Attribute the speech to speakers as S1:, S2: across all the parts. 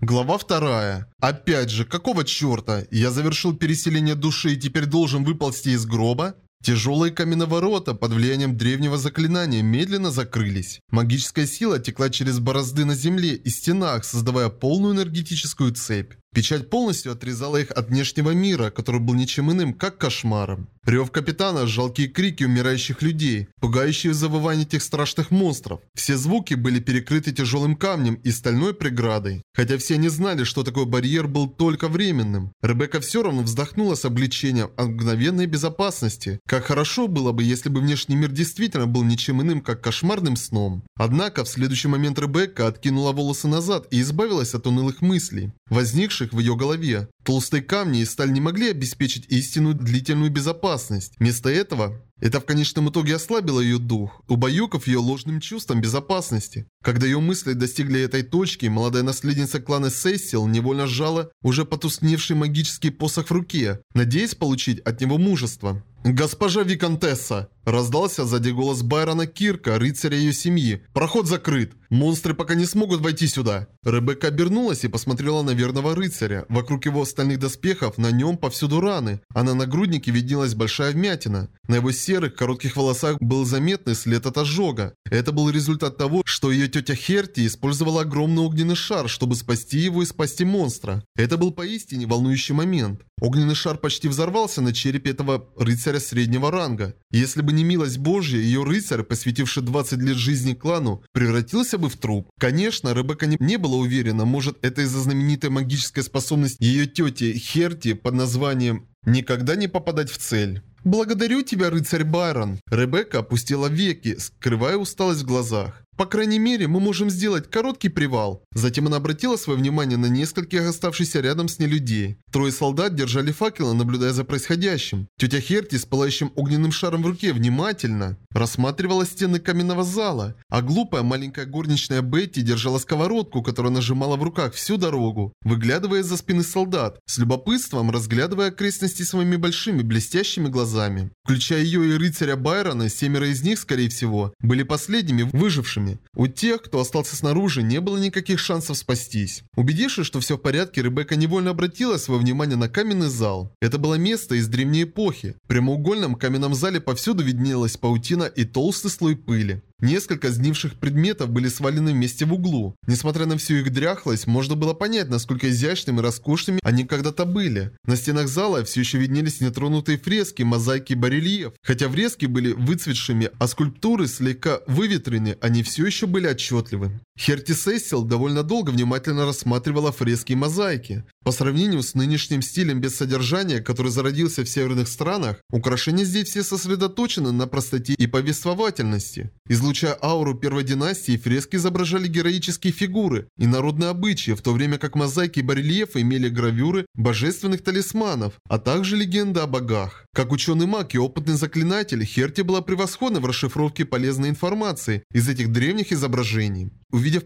S1: Глава вторая. Опять же, какого черта? Я завершил переселение души и теперь должен выползти из гроба? Тяжелые каменные ворота под влиянием древнего заклинания медленно закрылись. Магическая сила текла через борозды на земле и стенах, создавая полную энергетическую цепь. Печать полностью отрезала их от внешнего мира, который был ничем иным, как кошмаром. Рев капитана, жалкие крики умирающих людей, пугающие завывания этих страшных монстров. Все звуки были перекрыты тяжелым камнем и стальной преградой. Хотя все не знали, что такой барьер был только временным. Ребекка все равно вздохнула с облегчением от мгновенной безопасности. Как хорошо было бы, если бы внешний мир действительно был ничем иным, как кошмарным сном. Однако в следующий момент Ребекка откинула волосы назад и избавилась от унылых мыслей, возникших в ее голове. Толстые камни и сталь не могли обеспечить истинную длительную безопасность. Вместо этого, это в конечном итоге ослабило ее дух, убаюкав ее ложным чувством безопасности. Когда ее мысли достигли этой точки, молодая наследница клана Сессил невольно сжала уже потускневший магический посох в руке, надеясь получить от него мужество. «Госпожа Викантесса!» Раздался сзади голос Байрона Кирка, рыцаря ее семьи. «Проход закрыт. Монстры пока не смогут войти сюда». Ребекка обернулась и посмотрела на верного рыцаря. Вокруг его остальных доспехов на нем повсюду раны, а на нагруднике виднелась большая вмятина. На его серых, коротких волосах был заметный след от ожога. Это был результат того, что ее тетя Херти использовала огромный огненный шар, чтобы спасти его и спасти монстра. Это был поистине волнующий момент. Огненный шар почти взорвался на черепе этого рыцаря среднего ранга. Если бы не милость Божья, ее рыцарь, посвятивший 20 лет жизни клану, превратился бы в труп. Конечно, Ребекка не была уверена, может это из-за знаменитой магической способности ее тети Херти под названием «Никогда не попадать в цель». «Благодарю тебя, рыцарь Байрон!» Ребекка опустила веки, скрывая усталость в глазах. По крайней мере, мы можем сделать короткий привал. Затем она обратила свое внимание на нескольких оставшихся рядом с ней людей. Трое солдат держали факелы, наблюдая за происходящим. Тетя Херти с пылающим огненным шаром в руке внимательно рассматривала стены каменного зала, а глупая маленькая горничная Бетти держала сковородку, которую нажимала в руках всю дорогу, выглядывая из-за спины солдат, с любопытством разглядывая окрестности своими большими блестящими глазами. Включая ее и рыцаря Байрона, семеро из них, скорее всего, были последними выжившими вами. У тех, кто остался снаружи, не было никаких шансов спастись. Убедившись, что все в порядке, Ребекка невольно обратила свое внимание на каменный зал. Это было место из древней эпохи. В прямоугольном каменном зале повсюду виднелась паутина и толстый слой пыли. Несколько сгнивших предметов были свалены вместе в углу. Несмотря на всю их дряхлость, можно было понять, насколько изящными и роскошными они когда-то были. На стенах зала все еще виднелись нетронутые фрески, мозаики и барельеф. Хотя фрески были выцветшими, а скульптуры слегка выветрены, они все еще были отчетливы. Херти Сессил довольно долго внимательно рассматривала фрески и мозаики. По сравнению с нынешним стилем без содержания, который зародился в северных странах, украшения здесь все сосредоточены на простоте и повествовательности. Излучая ауру первой династии, фрески изображали героические фигуры и народные обычаи, в то время как мозаики и барельефы имели гравюры божественных талисманов, а также легенды о богах. Как ученый маг и опытный заклинатель, Херти была превосходна в расшифровке полезной информации из этих древних изображений.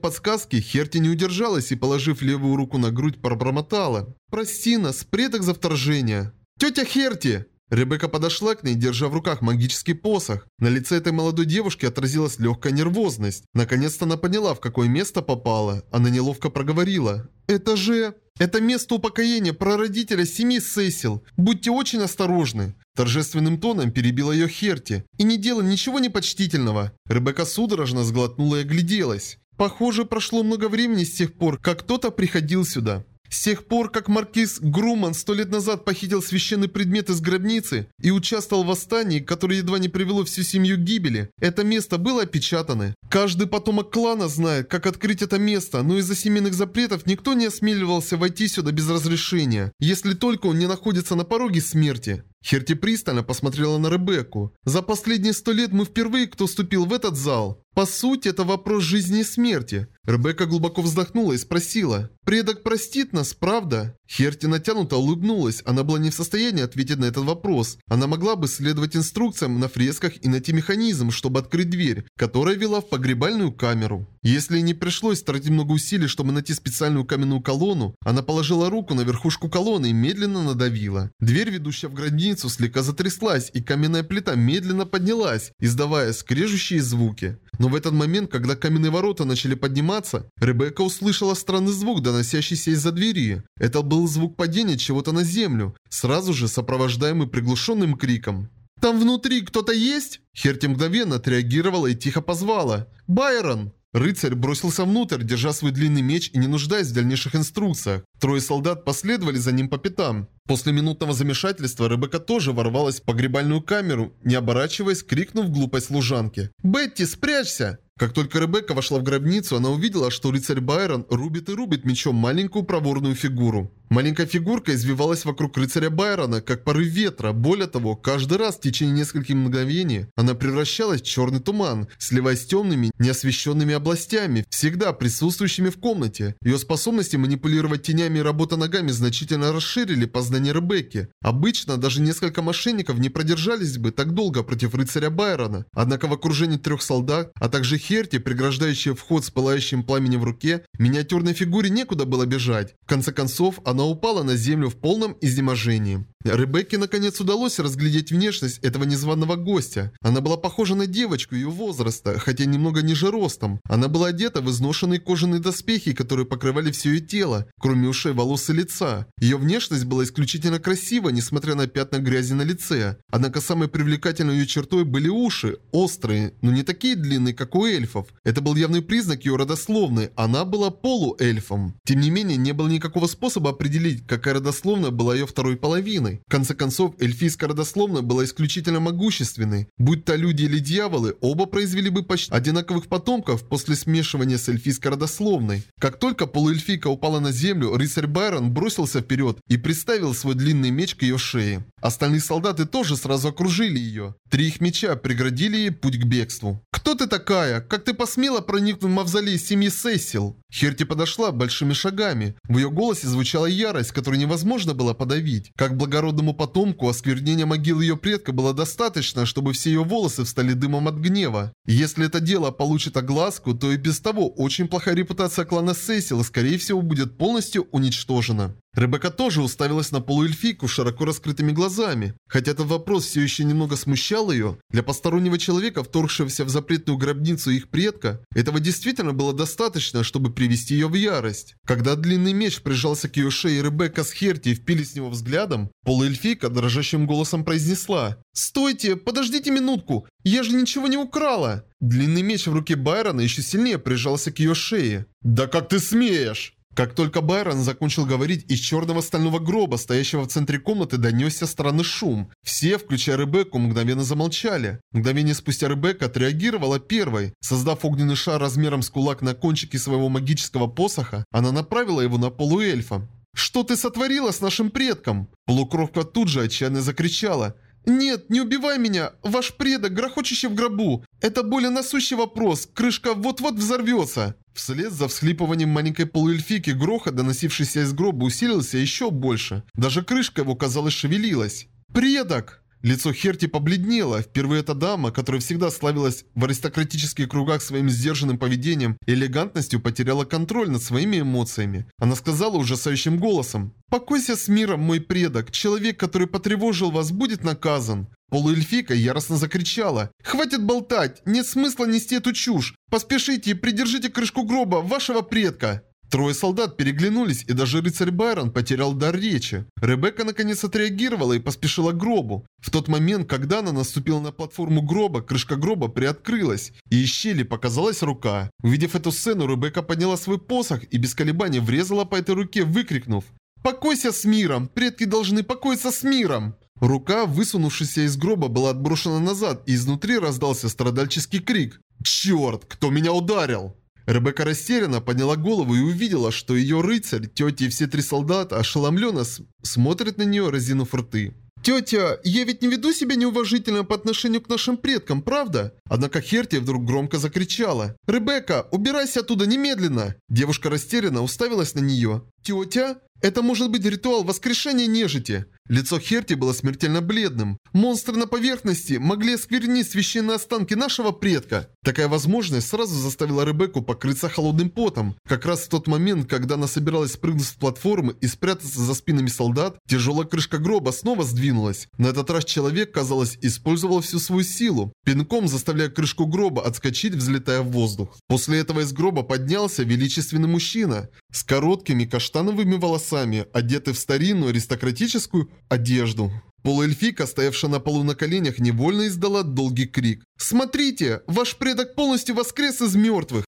S1: Подсказки, Херти не удержалась и, положив левую руку на грудь, пробормотала. «Прости нас, предок за вторжение!» «Тетя Херти!» Ребекка подошла к ней, держа в руках магический посох. На лице этой молодой девушки отразилась легкая нервозность. Наконец-то она поняла, в какое место попала. Она неловко проговорила. «Это же... Это место упокоения прародителя семьи Сесил. Будьте очень осторожны». Торжественным тоном перебила ее Херти. «И не делай ничего непочтительного». Ребекка судорожно сглотнула и огляделась. Похоже, прошло много времени с тех пор, как кто-то приходил сюда. С тех пор, как маркиз Груман сто лет назад похитил священный предмет из гробницы и участвовал в восстании, которое едва не привело всю семью к гибели, это место было опечатано. Каждый потомок клана знает, как открыть это место, но из-за семейных запретов никто не осмеливался войти сюда без разрешения, если только он не находится на пороге смерти. Херти пристально посмотрела на Ребекку. «За последние сто лет мы впервые, кто ступил в этот зал. По сути, это вопрос жизни и смерти. Ребекка глубоко вздохнула и спросила. «Предок простит нас, правда?» Херти натянуто улыбнулась. Она была не в состоянии ответить на этот вопрос. Она могла бы следовать инструкциям на фресках и найти механизм, чтобы открыть дверь, которая вела в погребальную камеру. Если не пришлось тратить много усилий, чтобы найти специальную каменную колонну, она положила руку на верхушку колонны и медленно надавила. Дверь, ведущая в гробницу, слегка затряслась, и каменная плита медленно поднялась, издавая скрежущие звуки. Но в этот момент, когда каменные ворота начали подниматься, Ребекка услышала странный звук, доносящийся из-за двери. Это был звук падения чего-то на землю, сразу же сопровождаемый приглушенным криком. «Там внутри кто-то есть?» Херти мгновенно отреагировала и тихо позвала. «Байрон!» Рыцарь бросился внутрь, держа свой длинный меч и не нуждаясь в дальнейших инструкциях. Трое солдат последовали за ним по пятам. После минутного замешательства Ребекка тоже ворвалась в погребальную камеру, не оборачиваясь, крикнув глупой служанке. «Бетти, спрячься!» Как только Ребекка вошла в гробницу, она увидела, что рыцарь Байрон рубит и рубит мечом маленькую проворную фигуру. Маленькая фигурка извивалась вокруг рыцаря Байрона, как порыв ветра. Более того, каждый раз в течение нескольких мгновений она превращалась в черный туман, сливаясь с темными, неосвещенными областями, всегда присутствующими в комнате. Ее способности манипулировать тенями и работа ногами значительно расширили познание Ребекки. Обычно даже несколько мошенников не продержались бы так долго против рыцаря Байрона. Однако в окружении трех солдат, а также Херти, преграждающие вход с пылающим пламенем в руке, миниатюрной фигуре некуда было бежать. В конце концов, она она упала на землю в полном изнеможении. Ребекке наконец удалось разглядеть внешность этого незваного гостя. Она была похожа на девочку ее возраста, хотя немного ниже ростом. Она была одета в изношенные кожаные доспехи, которые покрывали все ее тело, кроме ушей, волос и лица. Ее внешность была исключительно красива, несмотря на пятна грязи на лице. Однако самой привлекательной ее чертой были уши, острые, но не такие длинные, как у эльфов. Это был явный признак ее родословной, она была полуэльфом. Тем не менее, не было никакого способа определить, какая родословная была ее второй половиной стороны. В конце концов, эльфийская родословная была исключительно могущественной. Будь то люди или дьяволы, оба произвели бы почти одинаковых потомков после смешивания с эльфийской родословной. Как только полуэльфийка упала на землю, рыцарь Байрон бросился вперед и приставил свой длинный меч к ее шее. Остальные солдаты тоже сразу окружили ее. Три их меча преградили ей путь к бегству. «Кто ты такая? Как ты посмела проникнуть в мавзолей семьи Сесил?» Херти подошла большими шагами. В ее голосе звучала ярость, которую невозможно было подавить. Как благородному потомку, осквернения могилы ее предка было достаточно, чтобы все ее волосы встали дымом от гнева. Если это дело получит огласку, то и без того очень плохая репутация клана Сесил, скорее всего, будет полностью уничтожена. Ребекка тоже уставилась на полуэльфийку широко раскрытыми глазами. Хотя этот вопрос все еще немного смущал ее, для постороннего человека, вторгшегося в запретную гробницу их предка, этого действительно было достаточно, чтобы привести ее в ярость. Когда длинный меч прижался к ее шее, Ребекка с Херти впились в него взглядом, полуэльфийка дрожащим голосом произнесла «Стойте, подождите минутку, я же ничего не украла!» Длинный меч в руке Байрона еще сильнее прижался к ее шее. «Да как ты смеешь!» Как только Байрон закончил говорить, из черного стального гроба, стоящего в центре комнаты, донесся странный шум. Все, включая Ребекку, мгновенно замолчали. Мгновение спустя Ребекка отреагировала первой. Создав огненный шар размером с кулак на кончике своего магического посоха, она направила его на полуэльфа. «Что ты сотворила с нашим предком?» Полукровка тут же отчаянно закричала. «Нет, не убивай меня! Ваш предок, грохочущий в гробу! Это более насущий вопрос, крышка вот-вот взорвется!» Вслед за всхлипыванием маленькой полуэльфики грохот, доносившийся из гроба, усилился еще больше. Даже крышка его, казалось, шевелилась. «Предок!» Лицо Херти побледнело. Впервые эта дама, которая всегда славилась в аристократических кругах своим сдержанным поведением и элегантностью, потеряла контроль над своими эмоциями. Она сказала ужасающим голосом. «Покойся с миром, мой предок. Человек, который потревожил вас, будет наказан». Полуэльфика яростно закричала. «Хватит болтать! Нет смысла нести эту чушь! Поспешите и придержите крышку гроба вашего предка!» Трое солдат переглянулись, и даже рыцарь Байрон потерял дар речи. Ребекка наконец отреагировала и поспешила к гробу. В тот момент, когда она наступила на платформу гроба, крышка гроба приоткрылась, и из щели показалась рука. Увидев эту сцену, Ребекка подняла свой посох и без колебаний врезала по этой руке, выкрикнув «Покойся с миром! Предки должны покоиться с миром!» Рука, высунувшаяся из гроба, была отброшена назад, и изнутри раздался страдальческий крик. «Черт, кто меня ударил?» Ребекка растерянно подняла голову и увидела, что ее рыцарь, тетя и все три солдата ошеломленно смотрят на нее, разинув рты. «Тетя, я ведь не веду себя неуважительно по отношению к нашим предкам, правда?» Однако Херти вдруг громко закричала. «Ребекка, убирайся оттуда немедленно!» Девушка растерянно уставилась на нее. «Тетя?» Это может быть ритуал воскрешения нежити. Лицо Херти было смертельно бледным. Монстры на поверхности могли осквернить священные останки нашего предка. Такая возможность сразу заставила Ребекку покрыться холодным потом. Как раз в тот момент, когда она собиралась спрыгнуть с платформы и спрятаться за спинами солдат, тяжелая крышка гроба снова сдвинулась. На этот раз человек, казалось, использовал всю свою силу, пинком заставляя крышку гроба отскочить, взлетая в воздух. После этого из гроба поднялся величественный мужчина с короткими каштановыми волосами, одетый в старинную аристократическую одежду. Полуэльфика, стоявшая на полу на коленях, невольно издала долгий крик. «Смотрите! Ваш предок полностью воскрес из мертвых!»